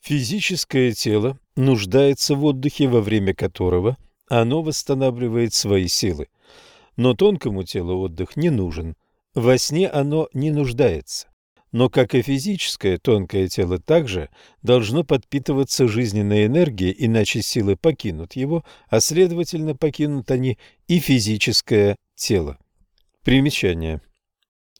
Физическое тело нуждается в отдыхе, во время которого оно восстанавливает свои силы. Но тонкому телу отдых не нужен. Во сне оно не нуждается. Но, как и физическое, тонкое тело также должно подпитываться жизненной энергией, иначе силы покинут его, а следовательно покинут они и физическое тело. Примечание.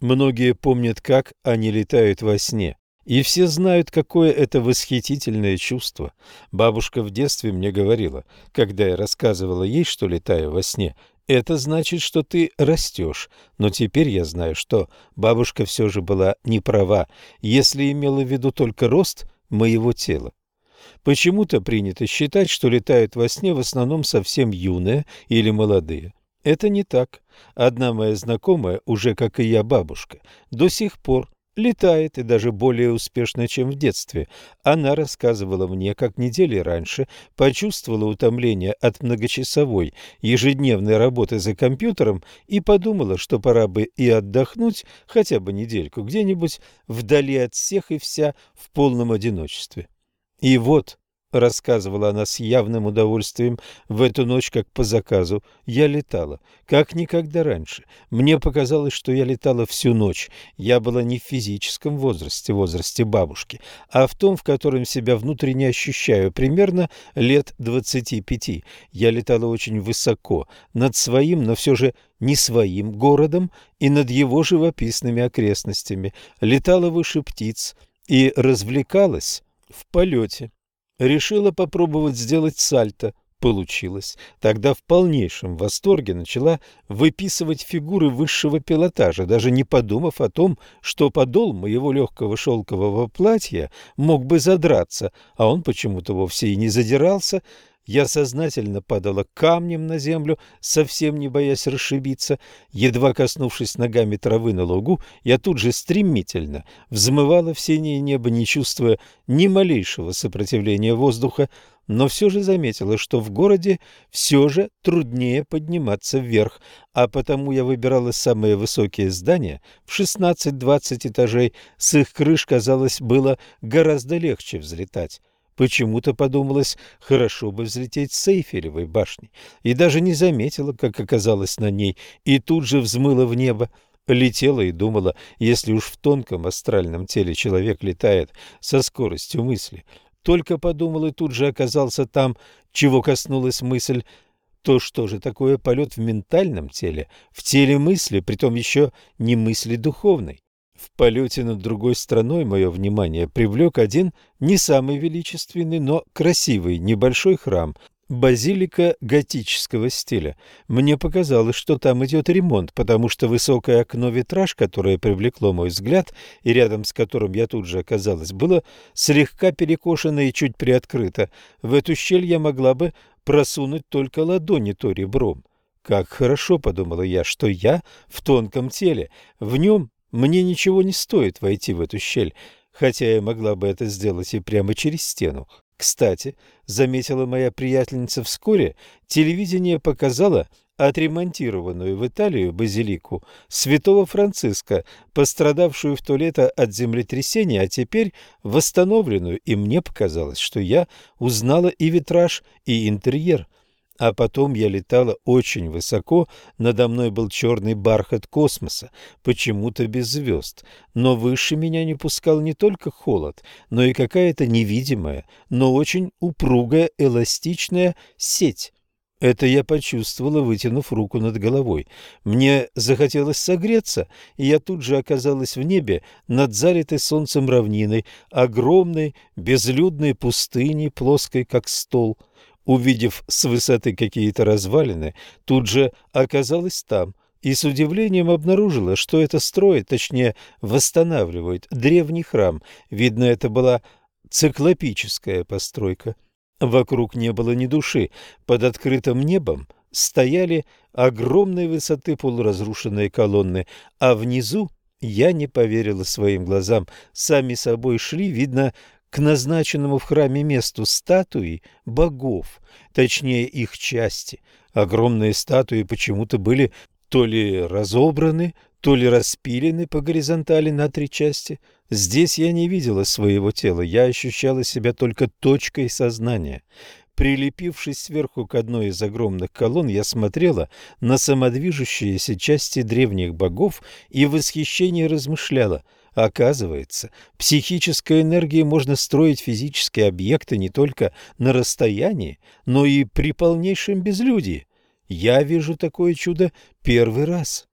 Многие помнят, как они летают во сне. И все знают, какое это восхитительное чувство. Бабушка в детстве мне говорила, когда я рассказывала ей, что летаю во сне, это значит, что ты растешь. Но теперь я знаю, что бабушка все же была не права, если имела в виду только рост моего тела. Почему-то принято считать, что летают во сне в основном совсем юные или молодые. Это не так. Одна моя знакомая, уже как и я бабушка, до сих пор летает и даже более успешно, чем в детстве. Она рассказывала мне, как недели раньше почувствовала утомление от многочасовой ежедневной работы за компьютером и подумала, что пора бы и отдохнуть хотя бы недельку где-нибудь вдали от всех и вся в полном одиночестве. И вот — рассказывала она с явным удовольствием в эту ночь, как по заказу. «Я летала, как никогда раньше. Мне показалось, что я летала всю ночь. Я была не в физическом возрасте, возрасте бабушки, а в том, в котором себя внутренне ощущаю, примерно лет двадцати пяти. Я летала очень высоко, над своим, но все же не своим городом и над его живописными окрестностями. Летала выше птиц и развлекалась в полете». Решила попробовать сделать сальто. Получилось. Тогда в полнейшем восторге начала выписывать фигуры высшего пилотажа, даже не подумав о том, что подол моего легкого шелкового платья мог бы задраться, а он почему-то вовсе и не задирался, я сознательно падала камнем на землю, совсем не боясь расшибиться. Едва коснувшись ногами травы на лугу, я тут же стремительно взмывала в синее небо, не чувствуя ни малейшего сопротивления воздуха, но все же заметила, что в городе все же труднее подниматься вверх, а потому я выбирала самые высокие здания в 16-20 этажей, с их крыш, казалось, было гораздо легче взлетать. Почему-то подумалось, хорошо бы взлететь с Эйфелевой башни, и даже не заметила, как оказалась на ней, и тут же взмыла в небо. Летела и думала, если уж в тонком астральном теле человек летает со скоростью мысли, только подумал и тут же оказался там, чего коснулась мысль, то что же такое полет в ментальном теле, в теле мысли, притом еще не мысли духовной? В полете над другой страной мое внимание привлек один не самый величественный, но красивый небольшой храм, базилика готического стиля. Мне показалось, что там идет ремонт, потому что высокое окно-витраж, которое привлекло мой взгляд и рядом с которым я тут же оказалась, было слегка перекошено и чуть приоткрыто. В эту щель я могла бы просунуть только ладони то ребром. Как хорошо, подумала я, что я в тонком теле. В нем мне ничего не стоит войти в эту щель, хотя я могла бы это сделать и прямо через стену. Кстати, заметила моя приятельница вскоре, телевидение показало отремонтированную в Италию базилику святого Франциска, пострадавшую в то лето от землетрясения, а теперь восстановленную, и мне показалось, что я узнала и витраж, и интерьер – а потом я летала очень высоко, надо мной был черный бархат космоса, почему-то без звезд. Но выше меня не пускал не только холод, но и какая-то невидимая, но очень упругая эластичная сеть. Это я почувствовала, вытянув руку над головой. Мне захотелось согреться, и я тут же оказалась в небе над залитой солнцем равниной, огромной, безлюдной пустыней, плоской как стол — увидев с высоты какие-то развалины, тут же оказалась там и с удивлением обнаружила, что это строит, точнее восстанавливает древний храм. Видно, это была циклопическая постройка. Вокруг не было ни души. Под открытым небом стояли огромной высоты полуразрушенные колонны, а внизу я не поверила своим глазам. Сами собой шли, видно, к назначенному в храме месту статуи богов, точнее их части. Огромные статуи почему-то были то ли разобраны, то ли распилены по горизонтали на три части. Здесь я не видела своего тела, я ощущала себя только точкой сознания. Прилепившись сверху к одной из огромных колонн, я смотрела на самодвижущиеся части древних богов и в восхищении размышляла. Оказывается, психической энергией можно строить физические объекты не только на расстоянии, но и при полнейшем безлюдии. Я вижу такое чудо первый раз.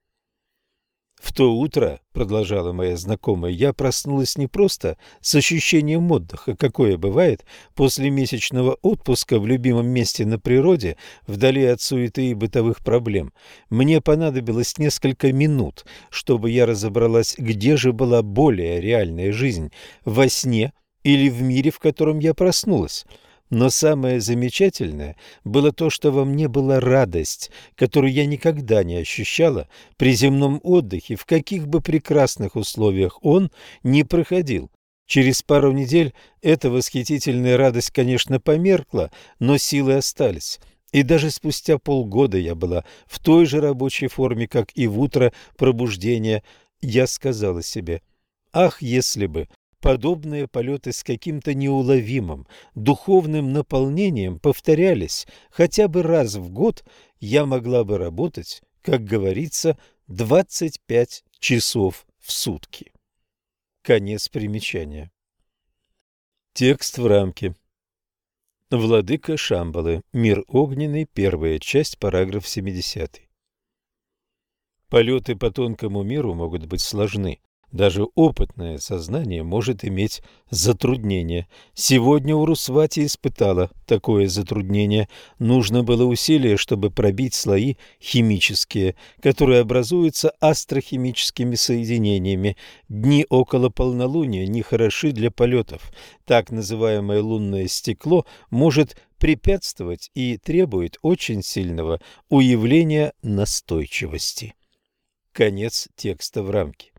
В то утро, продолжала моя знакомая, я проснулась не просто с ощущением отдыха, какое бывает после месячного отпуска в любимом месте на природе, вдали от суеты и бытовых проблем. Мне понадобилось несколько минут, чтобы я разобралась, где же была более реальная жизнь, во сне или в мире, в котором я проснулась. Но самое замечательное было то, что во мне была радость, которую я никогда не ощущала при земном отдыхе, в каких бы прекрасных условиях он ни проходил. Через пару недель эта восхитительная радость, конечно, померкла, но силы остались. И даже спустя полгода я была в той же рабочей форме, как и в утро пробуждения. Я сказала себе, ах, если бы подобные полеты с каким-то неуловимым духовным наполнением повторялись хотя бы раз в год, я могла бы работать, как говорится, 25 часов в сутки. Конец примечания. Текст в рамке. Владыка Шамбалы. Мир огненный. Первая часть. Параграф 70. Полеты по тонкому миру могут быть сложны. Даже опытное сознание может иметь затруднение. Сегодня Урусвати испытала такое затруднение. Нужно было усилие, чтобы пробить слои химические, которые образуются астрохимическими соединениями. Дни около полнолуния не хороши для полетов. Так называемое лунное стекло может препятствовать и требует очень сильного уявления настойчивости. Конец текста в рамке.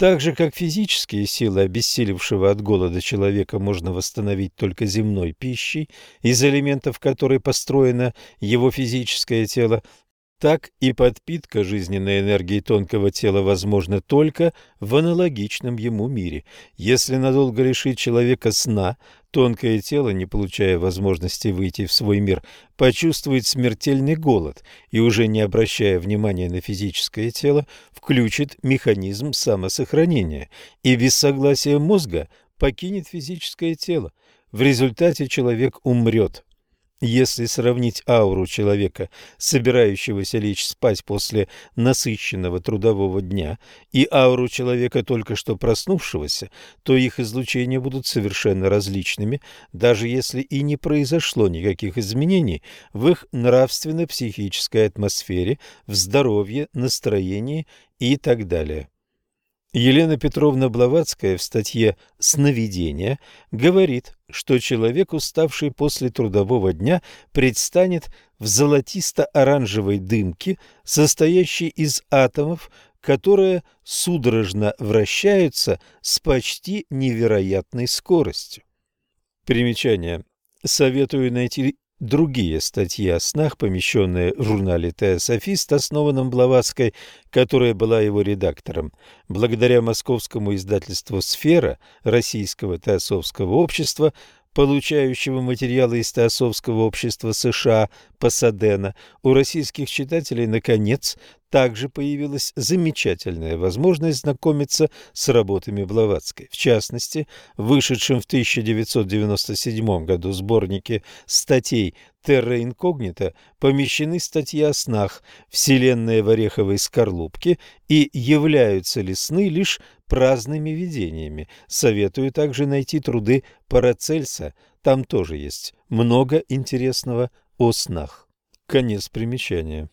Так же, как физические силы обессилевшего от голода человека можно восстановить только земной пищей, из элементов которой построено его физическое тело, так и подпитка жизненной энергии тонкого тела возможна только в аналогичном ему мире. Если надолго лишить человека сна, тонкое тело, не получая возможности выйти в свой мир, почувствует смертельный голод и, уже не обращая внимания на физическое тело, включит механизм самосохранения и без согласия мозга покинет физическое тело. В результате человек умрет. Если сравнить ауру человека, собирающегося лечь спать после насыщенного трудового дня, и ауру человека, только что проснувшегося, то их излучения будут совершенно различными, даже если и не произошло никаких изменений в их нравственно-психической атмосфере, в здоровье, настроении и так далее. Елена Петровна Блаватская в статье «Сновидение» говорит, что человек, уставший после трудового дня, предстанет в золотисто-оранжевой дымке, состоящей из атомов, которые судорожно вращаются с почти невероятной скоростью. Примечание. Советую найти другие статьи о снах, помещенные в журнале «Теософист», основанном Блаватской, которая была его редактором. Благодаря московскому издательству «Сфера» Российского теософского общества получающего материалы из Теософского общества США Пасадена, у российских читателей, наконец, также появилась замечательная возможность знакомиться с работами Блаватской. В частности, в вышедшем в 1997 году сборнике статей «Терра инкогнита» помещены статьи о снах «Вселенная в ореховой скорлупке» и «Являются ли сны лишь праздными видениями». Советую также найти труды Парацельса, там тоже есть много интересного о снах. Конец примечания.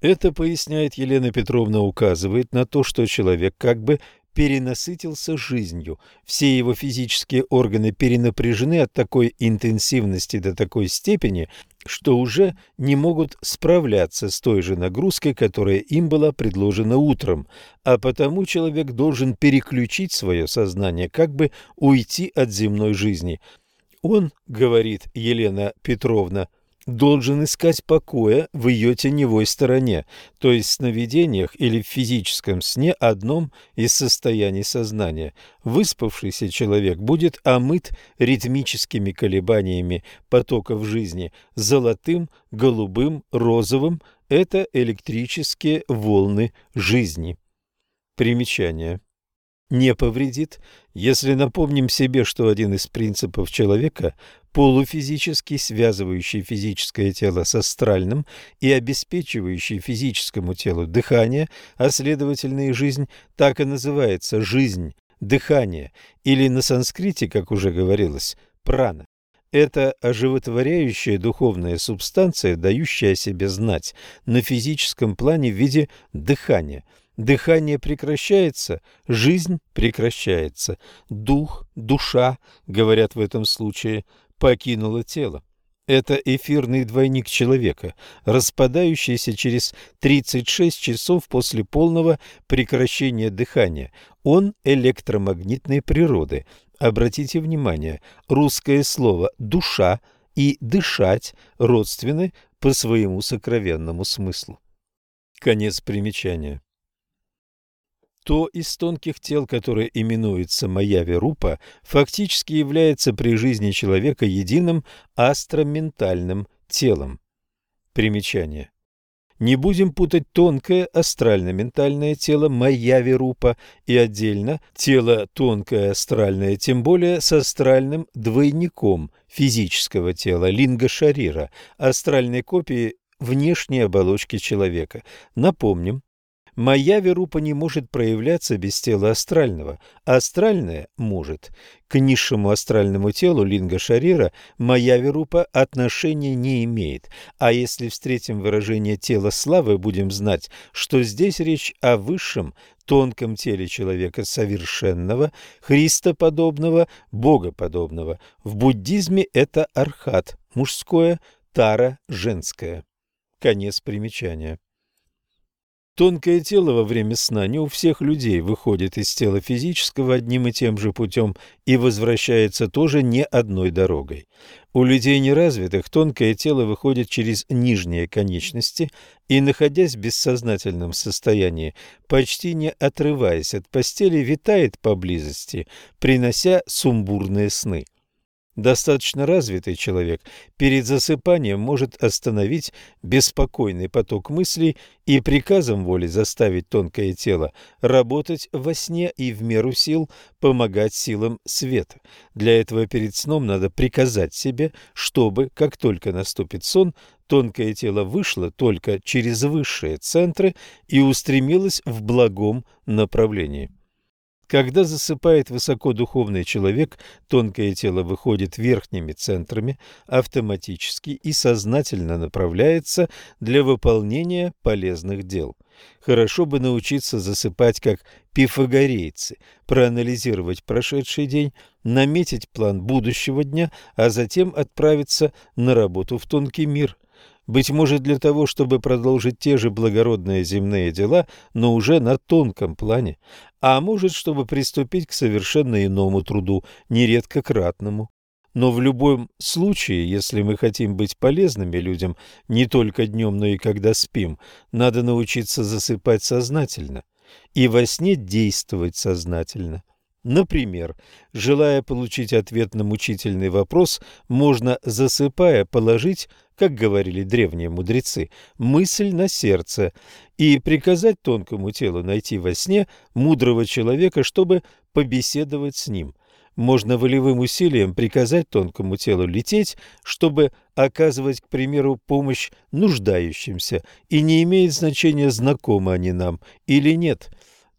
Это, поясняет Елена Петровна, указывает на то, что человек как бы перенасытился жизнью. Все его физические органы перенапряжены от такой интенсивности до такой степени, что уже не могут справляться с той же нагрузкой, которая им была предложена утром, а потому человек должен переключить свое сознание, как бы уйти от земной жизни. Он, говорит Елена Петровна, должен искать покоя в ее теневой стороне, то есть в сновидениях или в физическом сне одном из состояний сознания. Выспавшийся человек будет омыт ритмическими колебаниями потоков жизни золотым, голубым, розовым – это электрические волны жизни. Примечание не повредит, если напомним себе, что один из принципов человека – полуфизический, связывающий физическое тело с астральным и обеспечивающий физическому телу дыхание, а следовательно и жизнь, так и называется «жизнь», «дыхание» или на санскрите, как уже говорилось, «прана». Это оживотворяющая духовная субстанция, дающая о себе знать на физическом плане в виде дыхания – Дыхание прекращается, жизнь прекращается. Дух, душа, говорят в этом случае, покинула тело. Это эфирный двойник человека, распадающийся через 36 часов после полного прекращения дыхания. Он электромагнитной природы. Обратите внимание, русское слово «душа» и «дышать» родственны по своему сокровенному смыслу. Конец примечания. То из тонких тел, которое именуется Майяви-Рупа, фактически является при жизни человека единым астроментальным телом. Примечание. Не будем путать тонкое астрально-ментальное тело Майяви-Рупа и отдельно тело тонкое астральное, тем более с астральным двойником физического тела Линга-Шарира, астральной копией внешней оболочки человека. Напомним, Моя верупа не может проявляться без тела астрального, астральное может. К низшему астральному телу Линга Шарира моя верупа отношения не имеет, а если встретим выражение тела славы, будем знать, что здесь речь о высшем, тонком теле человека совершенного, христоподобного, богоподобного. В буддизме это архат, мужское, тара, женское. Конец примечания. Тонкое тело во время сна не у всех людей выходит из тела физического одним и тем же путем и возвращается тоже не одной дорогой. У людей неразвитых тонкое тело выходит через нижние конечности и, находясь в бессознательном состоянии, почти не отрываясь от постели, витает поблизости, принося сумбурные сны. Достаточно развитый человек перед засыпанием может остановить беспокойный поток мыслей и приказом воли заставить тонкое тело работать во сне и в меру сил помогать силам света. Для этого перед сном надо приказать себе, чтобы, как только наступит сон, тонкое тело вышло только через высшие центры и устремилось в благом направлении. Когда засыпает высокодуховный человек, тонкое тело выходит верхними центрами автоматически и сознательно направляется для выполнения полезных дел. Хорошо бы научиться засыпать как пифагорейцы, проанализировать прошедший день, наметить план будущего дня, а затем отправиться на работу в тонкий мир – быть может, для того, чтобы продолжить те же благородные земные дела, но уже на тонком плане, а может, чтобы приступить к совершенно иному труду, нередко кратному. Но в любом случае, если мы хотим быть полезными людям не только днем, но и когда спим, надо научиться засыпать сознательно и во сне действовать сознательно. Например, желая получить ответ на мучительный вопрос, можно, засыпая, положить, как говорили древние мудрецы, мысль на сердце и приказать тонкому телу найти во сне мудрого человека, чтобы побеседовать с ним. Можно волевым усилием приказать тонкому телу лететь, чтобы оказывать, к примеру, помощь нуждающимся, и не имеет значения, знакомы они нам или нет –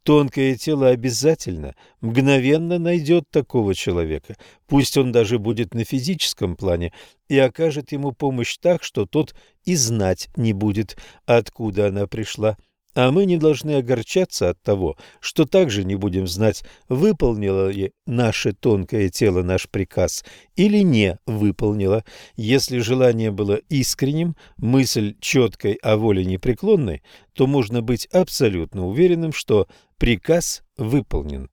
Тонкое тело обязательно, мгновенно найдет такого человека, пусть он даже будет на физическом плане, и окажет ему помощь так, что тот и знать не будет, откуда она пришла. А мы не должны огорчаться от того, что также не будем знать, выполнило ли наше тонкое тело наш приказ или не выполнило. Если желание было искренним, мысль четкой, а воля непреклонной, то можно быть абсолютно уверенным, что приказ выполнен.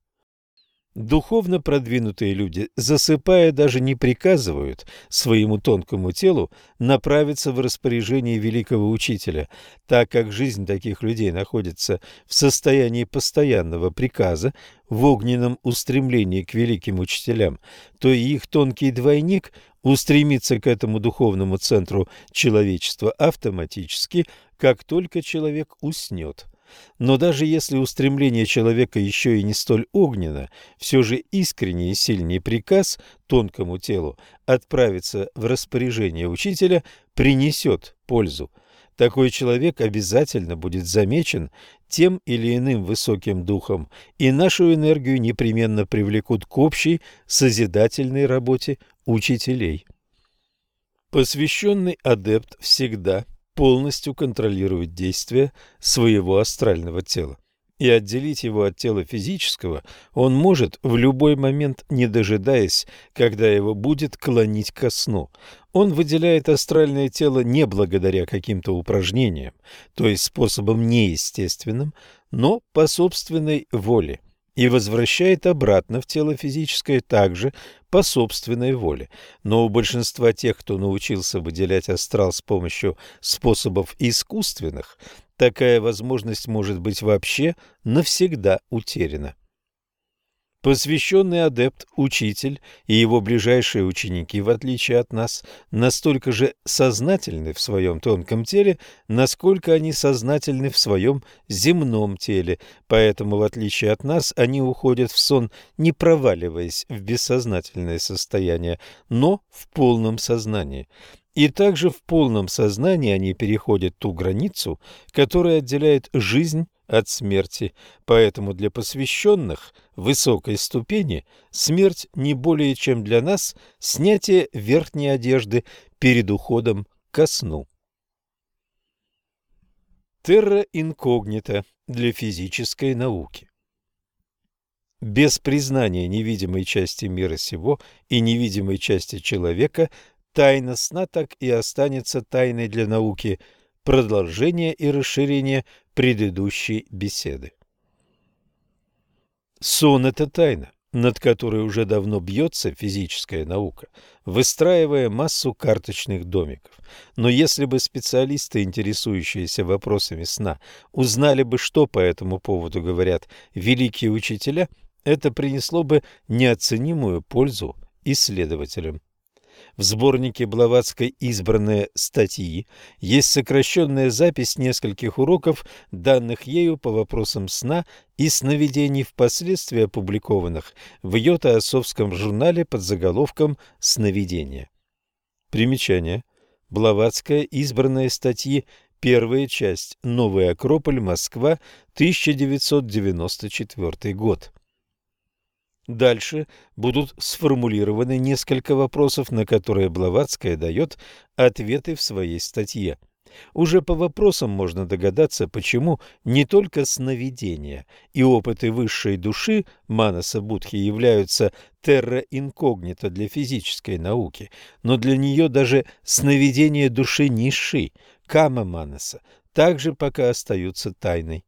Духовно продвинутые люди, засыпая, даже не приказывают своему тонкому телу направиться в распоряжение великого учителя, так как жизнь таких людей находится в состоянии постоянного приказа, в огненном устремлении к великим учителям, то и их тонкий двойник устремится к этому духовному центру человечества автоматически, как только человек уснет. Но даже если устремление человека еще и не столь огненно, все же искренний и сильный приказ тонкому телу отправиться в распоряжение учителя принесет пользу. Такой человек обязательно будет замечен тем или иным высоким духом, и нашу энергию непременно привлекут к общей созидательной работе учителей. Посвященный адепт всегда – полностью контролировать действия своего астрального тела. И отделить его от тела физического он может в любой момент, не дожидаясь, когда его будет клонить ко сну. Он выделяет астральное тело не благодаря каким-то упражнениям, то есть способом неестественным, но по собственной воле и возвращает обратно в тело физическое также по собственной воле. Но у большинства тех, кто научился выделять астрал с помощью способов искусственных, такая возможность может быть вообще навсегда утеряна. Посвященный адепт, учитель и его ближайшие ученики, в отличие от нас, настолько же сознательны в своем тонком теле, насколько они сознательны в своем земном теле, поэтому, в отличие от нас, они уходят в сон, не проваливаясь в бессознательное состояние, но в полном сознании. И также в полном сознании они переходят ту границу, которая отделяет жизнь от смерти, поэтому для посвященных высокой ступени смерть не более чем для нас снятие верхней одежды перед уходом ко сну. Терра инкогнита для физической науки Без признания невидимой части мира сего и невидимой части человека тайна сна так и останется тайной для науки – продолжение и расширение предыдущей беседы. Сон – это тайна, над которой уже давно бьется физическая наука, выстраивая массу карточных домиков. Но если бы специалисты, интересующиеся вопросами сна, узнали бы, что по этому поводу говорят великие учителя, это принесло бы неоценимую пользу исследователям. В сборнике Блаватской «Избранные статьи» есть сокращенная запись нескольких уроков, данных ею по вопросам сна и сновидений, впоследствии опубликованных в ее теософском журнале под заголовком «Сновидения». Примечание. Блаватская «Избранные статьи», первая часть, Новый Акрополь, Москва, 1994 год. Дальше будут сформулированы несколько вопросов, на которые Блаватская дает ответы в своей статье. Уже по вопросам можно догадаться, почему не только сновидения и опыты высшей души Манаса Будхи являются терра инкогнито для физической науки, но для нее даже сновидения души низшей, кама Манаса, также пока остаются тайной.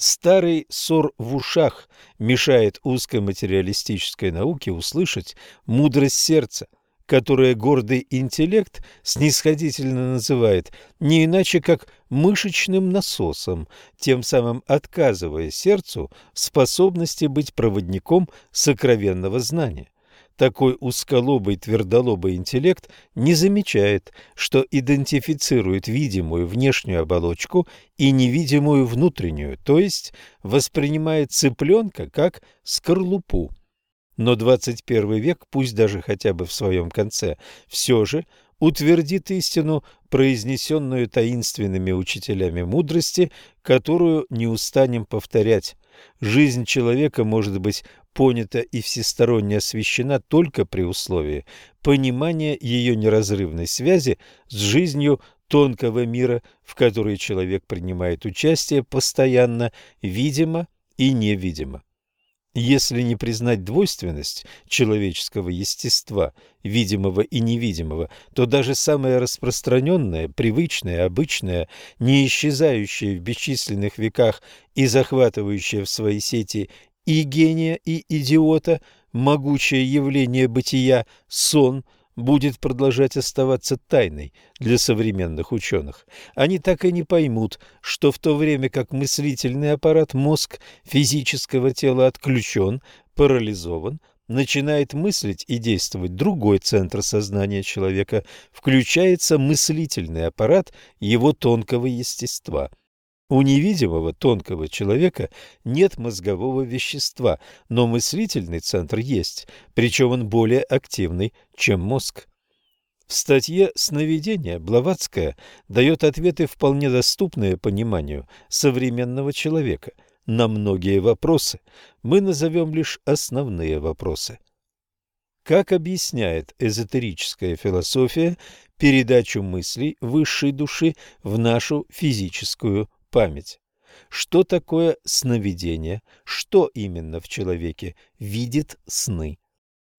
Старый ссор в ушах мешает узкой материалистической науке услышать мудрость сердца, которое гордый интеллект снисходительно называет не иначе как мышечным насосом, тем самым отказывая сердцу в способности быть проводником сокровенного знания. Такой узколобый твердолобый интеллект не замечает, что идентифицирует видимую внешнюю оболочку и невидимую внутреннюю, то есть воспринимает цыпленка как скорлупу. Но 21 век, пусть даже хотя бы в своем конце, все же утвердит истину, произнесенную таинственными учителями мудрости, которую не устанем повторять. Жизнь человека может быть понята и всесторонне освещена только при условии понимания ее неразрывной связи с жизнью тонкого мира, в которой человек принимает участие постоянно, видимо и невидимо. Если не признать двойственность человеческого естества, видимого и невидимого, то даже самое распространенное, привычное, обычное, не исчезающее в бесчисленных веках и захватывающее в свои сети и гения, и идиота, могучее явление бытия, сон – будет продолжать оставаться тайной для современных ученых. Они так и не поймут, что в то время как мыслительный аппарат, мозг физического тела отключен, парализован, начинает мыслить и действовать другой центр сознания человека, включается мыслительный аппарат его тонкого естества. У невидимого тонкого человека нет мозгового вещества, но мыслительный центр есть, причем он более активный, чем мозг. В статье «Сновидение» Блаватская дает ответы, вполне доступные пониманию современного человека. На многие вопросы мы назовем лишь основные вопросы. Как объясняет эзотерическая философия передачу мыслей высшей души в нашу физическую память. Что такое сновидение? Что именно в человеке видит сны?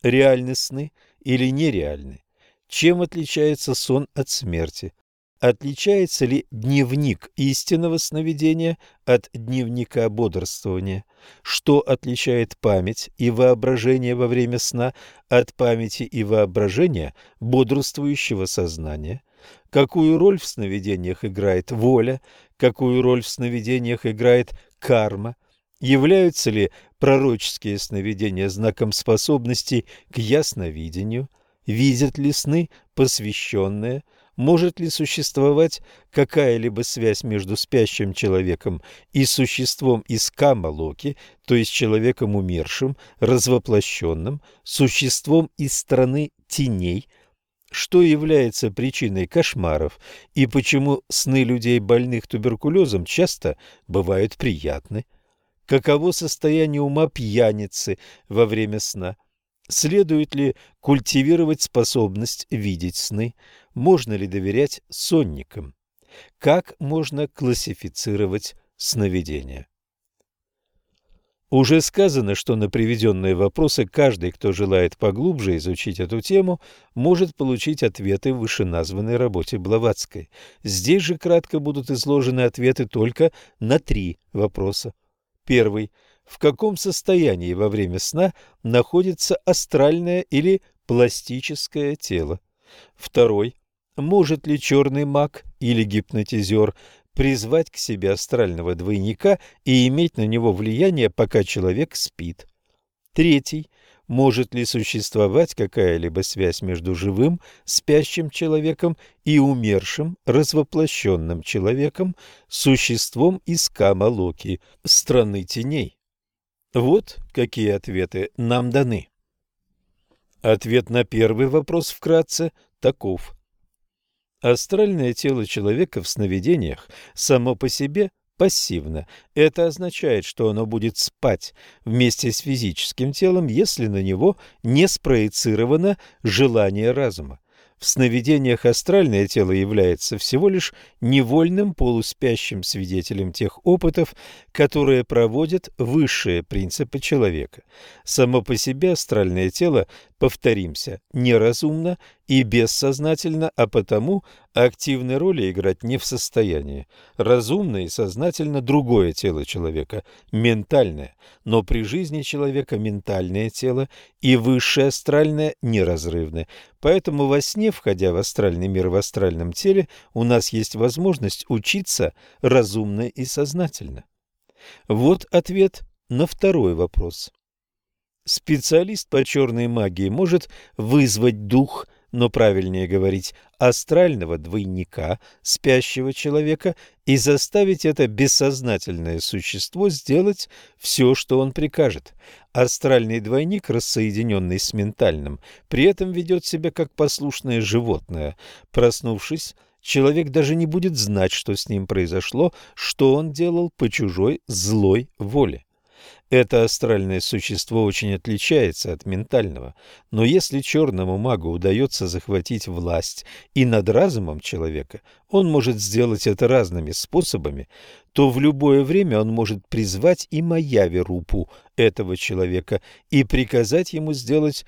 Реальны сны или нереальны? Чем отличается сон от смерти? Отличается ли дневник истинного сновидения от дневника бодрствования? Что отличает память и воображение во время сна от памяти и воображения бодрствующего сознания? Какую роль в сновидениях играет воля, какую роль в сновидениях играет карма, являются ли пророческие сновидения знаком способности к ясновидению, видят ли сны посвященные, может ли существовать какая-либо связь между спящим человеком и существом из Кама-Локи, то есть человеком умершим, развоплощенным, существом из страны теней – что является причиной кошмаров и почему сны людей, больных туберкулезом, часто бывают приятны, каково состояние ума пьяницы во время сна, следует ли культивировать способность видеть сны, можно ли доверять сонникам, как можно классифицировать сновидения. Уже сказано, что на приведенные вопросы каждый, кто желает поглубже изучить эту тему, может получить ответы в вышеназванной работе Блаватской. Здесь же кратко будут изложены ответы только на три вопроса. Первый. В каком состоянии во время сна находится астральное или пластическое тело? Второй. Может ли черный маг или гипнотизер призвать к себе астрального двойника и иметь на него влияние, пока человек спит. Третий. Может ли существовать какая-либо связь между живым, спящим человеком и умершим, развоплощенным человеком, существом из Кама-Локи, страны теней? Вот какие ответы нам даны. Ответ на первый вопрос вкратце таков. Астральное тело человека в сновидениях само по себе пассивно. Это означает, что оно будет спать вместе с физическим телом, если на него не спроецировано желание разума. В сновидениях астральное тело является всего лишь невольным полуспящим свидетелем тех опытов, которые проводят высшие принципы человека. Само по себе астральное тело, повторимся, неразумно и бессознательно, а потому активной роли играть не в состоянии. Разумно и сознательно другое тело человека, ментальное, но при жизни человека ментальное тело и высшее астральное неразрывны. Поэтому во сне, входя в астральный мир в астральном теле, у нас есть возможность учиться разумно и сознательно. Вот ответ на второй вопрос. Специалист по черной магии может вызвать дух – но правильнее говорить астрального двойника спящего человека и заставить это бессознательное существо сделать все, что он прикажет. Астральный двойник, рассоединенный с ментальным, при этом ведет себя как послушное животное. Проснувшись, человек даже не будет знать, что с ним произошло, что он делал по чужой злой воле. Это астральное существо очень отличается от ментального, но если черному магу удается захватить власть и над разумом человека, он может сделать это разными способами, то в любое время он может призвать и Майяви-рупу этого человека и приказать ему сделать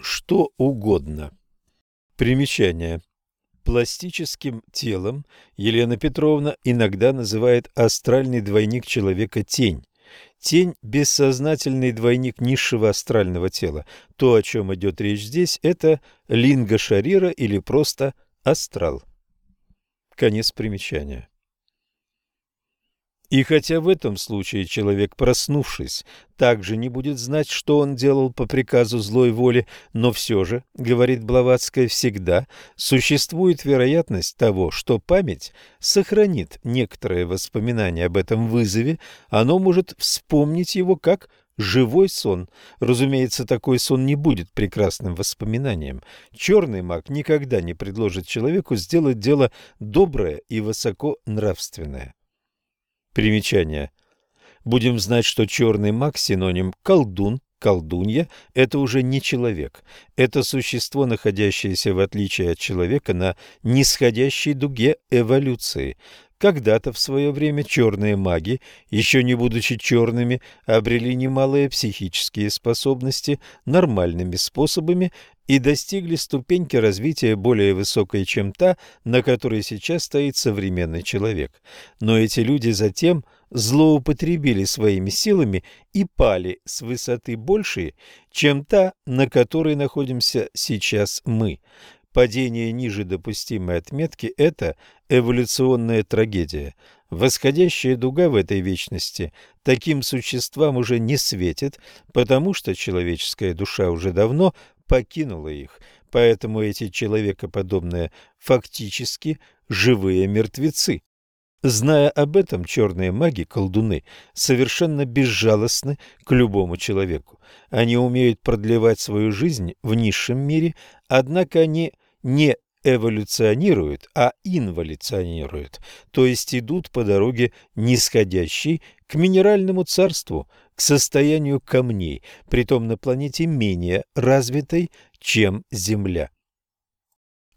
что угодно. Примечание. Пластическим телом Елена Петровна иногда называет астральный двойник человека тень. Тень – бессознательный двойник низшего астрального тела. То, о чем идет речь здесь, это линга шарира или просто астрал. Конец примечания. И хотя в этом случае человек, проснувшись, также не будет знать, что он делал по приказу злой воли, но все же, говорит Блаватская, всегда существует вероятность того, что память сохранит некоторые воспоминания об этом вызове, оно может вспомнить его как живой сон. Разумеется, такой сон не будет прекрасным воспоминанием. Черный маг никогда не предложит человеку сделать дело доброе и высоко нравственное. Примечание. Будем знать, что черный маг синоним колдун, колдунья – это уже не человек. Это существо, находящееся в отличие от человека на нисходящей дуге эволюции. Когда-то в свое время черные маги, еще не будучи черными, обрели немалые психические способности нормальными способами и достигли ступеньки развития более высокой, чем та, на которой сейчас стоит современный человек. Но эти люди затем злоупотребили своими силами и пали с высоты большей, чем та, на которой находимся сейчас мы. Падение ниже допустимой отметки – это эволюционная трагедия. Восходящая дуга в этой вечности таким существам уже не светит, потому что человеческая душа уже давно покинула их, поэтому эти человекоподобные фактически живые мертвецы. Зная об этом, черные маги-колдуны совершенно безжалостны к любому человеку. Они умеют продлевать свою жизнь в низшем мире, однако они не эволюционируют, а инволюционируют, то есть идут по дороге нисходящей к минеральному царству, к состоянию камней, притом на планете менее развитой, чем Земля.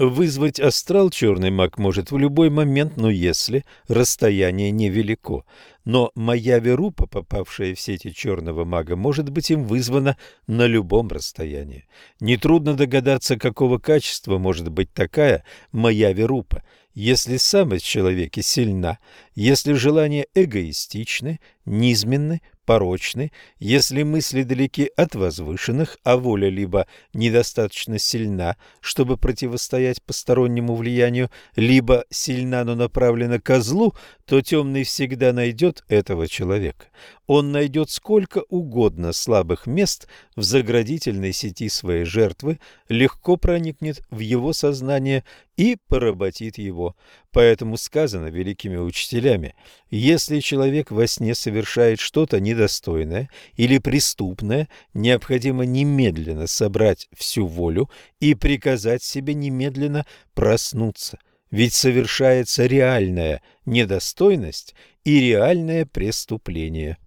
Вызвать астрал черный маг может в любой момент, но если расстояние невелико. Но моя верупа, попавшая в сети черного мага, может быть им вызвана на любом расстоянии. Нетрудно догадаться, какого качества может быть такая моя верупа. Если самость в человеке сильна, если желания эгоистичны, низменны, порочны, если мысли далеки от возвышенных, а воля либо недостаточно сильна, чтобы противостоять постороннему влиянию, либо сильна, но направлена ко злу, то темный всегда найдет этого человека. Он найдет сколько угодно слабых мест в заградительной сети своей жертвы, легко проникнет в его сознание и поработит его. Поэтому сказано великими учителями, если человек во сне совершает что-то недостойное или преступное, необходимо немедленно собрать всю волю и приказать себе немедленно проснуться, ведь совершается реальная недостойность и реальное преступление.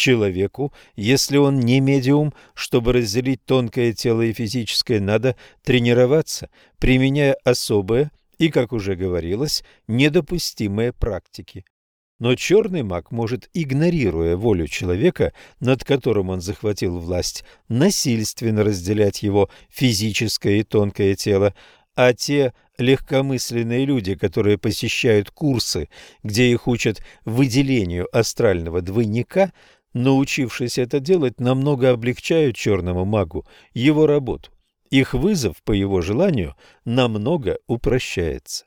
Человеку, если он не медиум, чтобы разделить тонкое тело и физическое, надо тренироваться, применяя особые и, как уже говорилось, недопустимые практики. Но черный маг может, игнорируя волю человека, над которым он захватил власть, насильственно разделять его физическое и тонкое тело, а те легкомысленные люди, которые посещают курсы, где их учат выделению астрального двойника, научившись это делать, намного облегчают черному магу его работу. Их вызов, по его желанию, намного упрощается.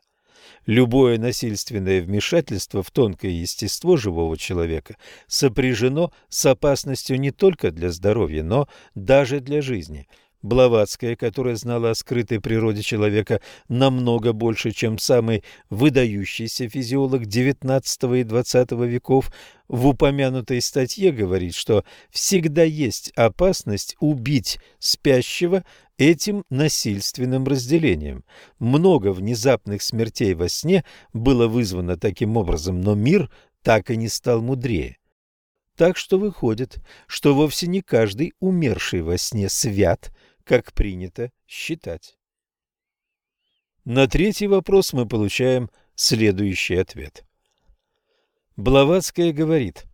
Любое насильственное вмешательство в тонкое естество живого человека сопряжено с опасностью не только для здоровья, но даже для жизни – Блаватская, которая знала о скрытой природе человека намного больше, чем самый выдающийся физиолог XIX и XX веков, в упомянутой статье говорит, что всегда есть опасность убить спящего этим насильственным разделением. Много внезапных смертей во сне было вызвано таким образом, но мир так и не стал мудрее. Так что выходит, что вовсе не каждый умерший во сне свят – как принято считать. На третий вопрос мы получаем следующий ответ. Блаватская говорит,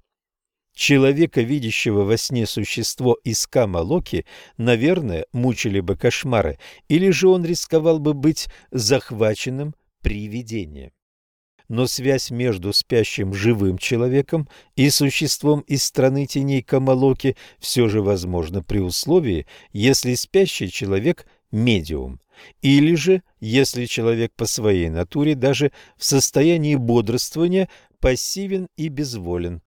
человека, видящего во сне существо из Камалоки, наверное, мучили бы кошмары, или же он рисковал бы быть захваченным привидением. Но связь между спящим живым человеком и существом из страны теней Камалоки все же возможна при условии, если спящий человек – медиум. Или же, если человек по своей натуре даже в состоянии бодрствования пассивен и безволен.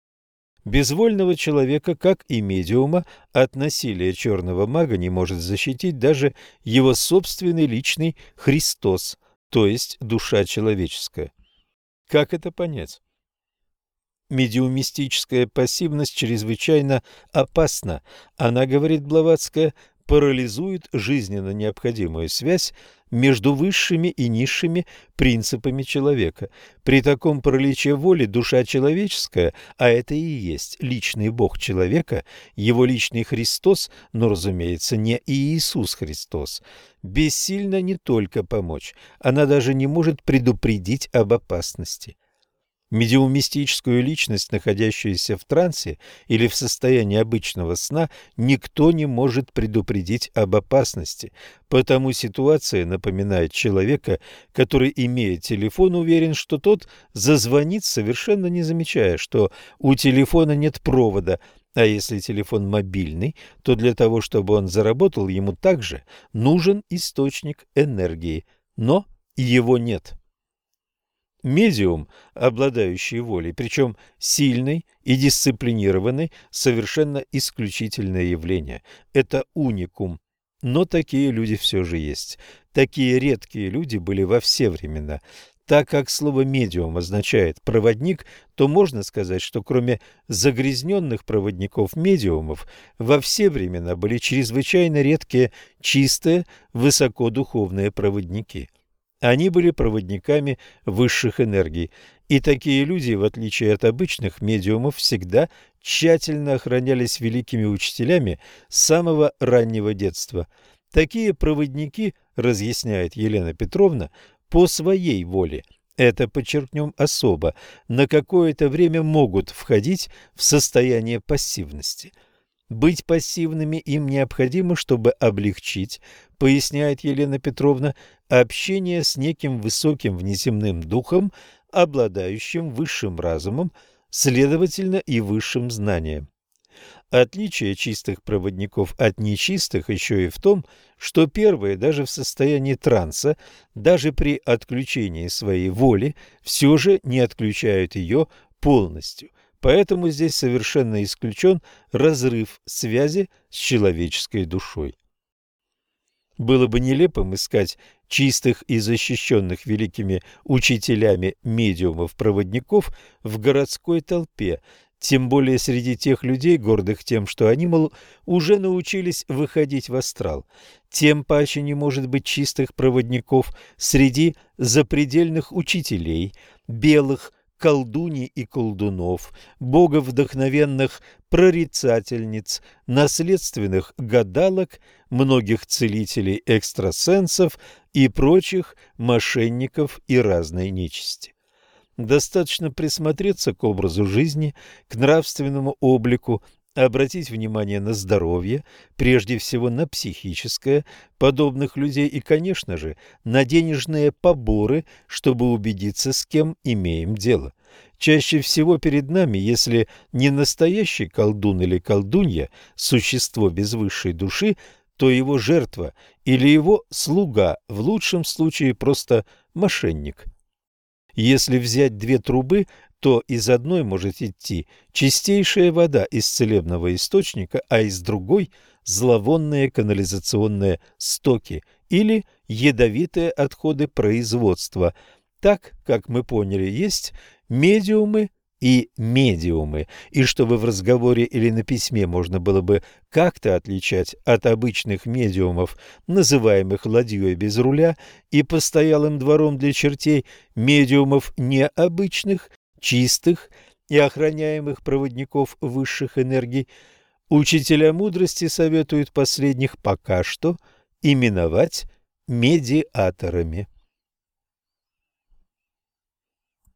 Безвольного человека, как и медиума, от насилия черного мага не может защитить даже его собственный личный Христос, то есть душа человеческая. Как это понять? Медиумистическая пассивность чрезвычайно опасна. Она, говорит Блаватская, парализует жизненно необходимую связь между высшими и низшими принципами человека. При таком параличе воли душа человеческая, а это и есть личный Бог человека, его личный Христос, но, разумеется, не Иисус Христос, бессильно не только помочь, она даже не может предупредить об опасности. Медиумистическую личность, находящуюся в трансе или в состоянии обычного сна, никто не может предупредить об опасности, потому ситуация напоминает человека, который, имея телефон, уверен, что тот зазвонит, совершенно не замечая, что у телефона нет провода, а если телефон мобильный, то для того, чтобы он заработал, ему также нужен источник энергии, но его нет. Медиум, обладающий волей, причем сильный и дисциплинированный, совершенно исключительное явление. Это уникум. Но такие люди все же есть. Такие редкие люди были во все времена. Так как слово «медиум» означает «проводник», то можно сказать, что кроме загрязненных проводников-медиумов, во все времена были чрезвычайно редкие чистые высокодуховные проводники – они были проводниками высших энергий, и такие люди, в отличие от обычных медиумов, всегда тщательно охранялись великими учителями с самого раннего детства. Такие проводники, разъясняет Елена Петровна, по своей воле – это подчеркнем особо, на какое-то время могут входить в состояние пассивности – быть пассивными им необходимо, чтобы облегчить, поясняет Елена Петровна, общение с неким высоким внеземным духом, обладающим высшим разумом, следовательно и высшим знанием. Отличие чистых проводников от нечистых еще и в том, что первые даже в состоянии транса, даже при отключении своей воли, все же не отключают ее полностью, Поэтому здесь совершенно исключен разрыв связи с человеческой душой. Было бы нелепым искать чистых и защищенных великими учителями медиумов-проводников в городской толпе, тем более среди тех людей, гордых тем, что они, мол, уже научились выходить в астрал. Тем паче не может быть чистых проводников среди запредельных учителей, белых, колдуний и колдунов, боговдохновенных прорицательниц, наследственных гадалок, многих целителей экстрасенсов и прочих мошенников и разной нечисти. Достаточно присмотреться к образу жизни, к нравственному облику, обратить внимание на здоровье, прежде всего на психическое, подобных людей и, конечно же, на денежные поборы, чтобы убедиться, с кем имеем дело. Чаще всего перед нами, если не настоящий колдун или колдунья, существо без высшей души, то его жертва или его слуга, в лучшем случае просто мошенник. Если взять две трубы, то из одной может идти чистейшая вода из целебного источника, а из другой – зловонные канализационные стоки или ядовитые отходы производства. Так, как мы поняли, есть медиумы и медиумы, и чтобы в разговоре или на письме можно было бы как-то отличать от обычных медиумов, называемых ладьей без руля, и постоялым двором для чертей медиумов необычных, чистых и охраняемых проводников высших энергий, учителя мудрости советуют последних пока что именовать медиаторами.